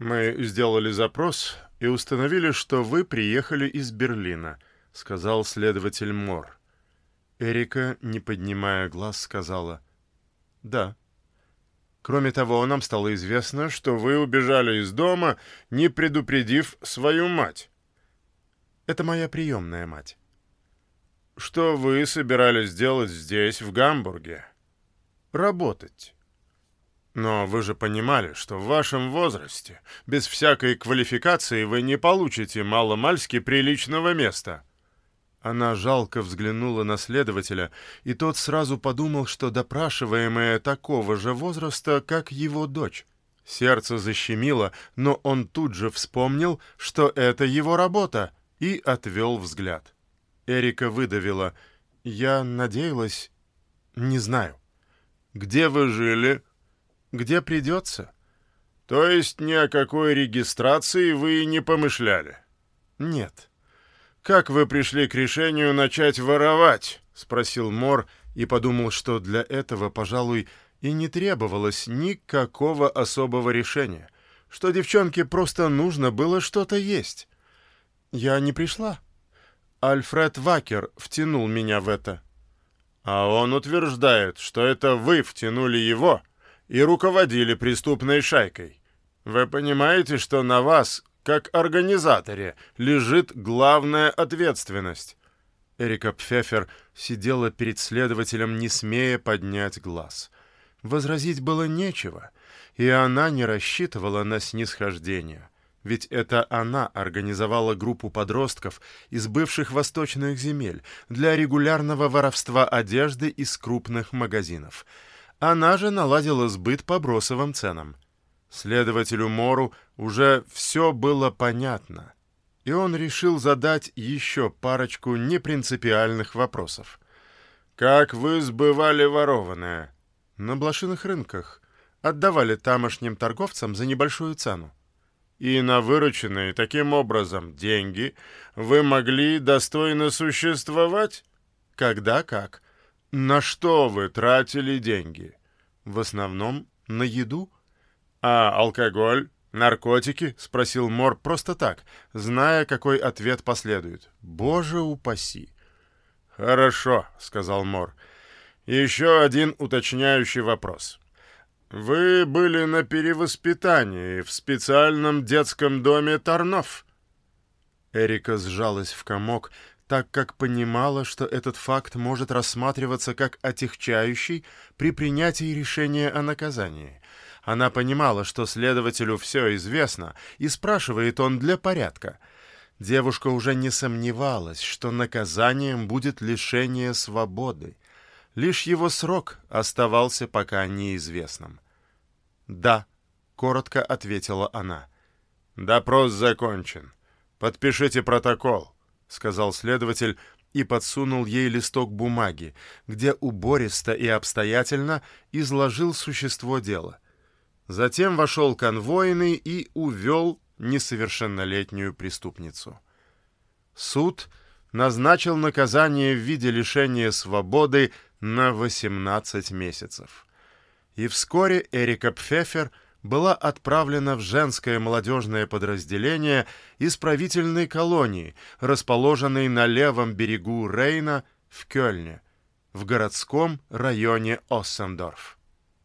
Мы сделали запрос и установили, что вы приехали из Берлина, сказал следователь Мор. Эрика, не поднимая глаз, сказала «Да». Кроме того, нам стало известно, что вы убежали из дома, не предупредив свою мать. Это моя приемная мать. Что вы собирались делать здесь, в Гамбурге? Работать. Но вы же понимали, что в вашем возрасте, без всякой квалификации, вы не получите маломальски приличного места. Она жалко взглянула на следователя, и тот сразу подумал, что допрашиваемая такого же возраста, как его дочь. Сердце защемило, но он тут же вспомнил, что это его работа, и отвел взгляд. Эрика выдавила. «Я надеялась... Не знаю». «Где вы жили?» «Где придется». «То есть ни о какой регистрации вы не помышляли?» «Нет». «Как вы пришли к решению начать воровать?» — спросил Мор и подумал, что для этого, пожалуй, и не требовалось никакого особого решения, что девчонке просто нужно было что-то есть. «Я не пришла. Альфред Вакер втянул меня в это». «А он утверждает, что это вы втянули его и руководили преступной шайкой. Вы понимаете, что на вас как организаторе лежит главная ответственность. Эрика Пфефер сидела перед следователем, не смея поднять глаз. Возразить было нечего, и она не рассчитывала на снисхождение. Ведь это она организовала группу подростков из бывших восточных земель для регулярного воровства одежды из крупных магазинов. Она же наладила сбыт по бросовым ценам. Следователю Мору уже все было понятно, и он решил задать еще парочку непринципиальных вопросов. «Как вы сбывали ворованное?» «На блошиных рынках. Отдавали тамошним торговцам за небольшую цену». «И на вырученные таким образом деньги вы могли достойно существовать?» «Когда как?» «На что вы тратили деньги?» «В основном на еду». «А алкоголь, наркотики?» — спросил Мор просто так, зная, какой ответ последует. «Боже упаси!» «Хорошо», — сказал Мор. «Еще один уточняющий вопрос. Вы были на перевоспитании в специальном детском доме Тарнов?» Эрика сжалась в комок, так как понимала, что этот факт может рассматриваться как отягчающий при принятии решения о наказании. Она понимала, что следователю все известно, и спрашивает он для порядка. Девушка уже не сомневалась, что наказанием будет лишение свободы. Лишь его срок оставался пока неизвестным. «Да», — коротко ответила она. «Допрос закончен. Подпишите протокол», — сказал следователь и подсунул ей листок бумаги, где убористо и обстоятельно изложил существо дела — Затем вошел конвойный и увел несовершеннолетнюю преступницу. Суд назначил наказание в виде лишения свободы на 18 месяцев. И вскоре Эрика Пфефер была отправлена в женское молодежное подразделение исправительной колонии, расположенной на левом берегу Рейна в Кёльне, в городском районе Оссендорф.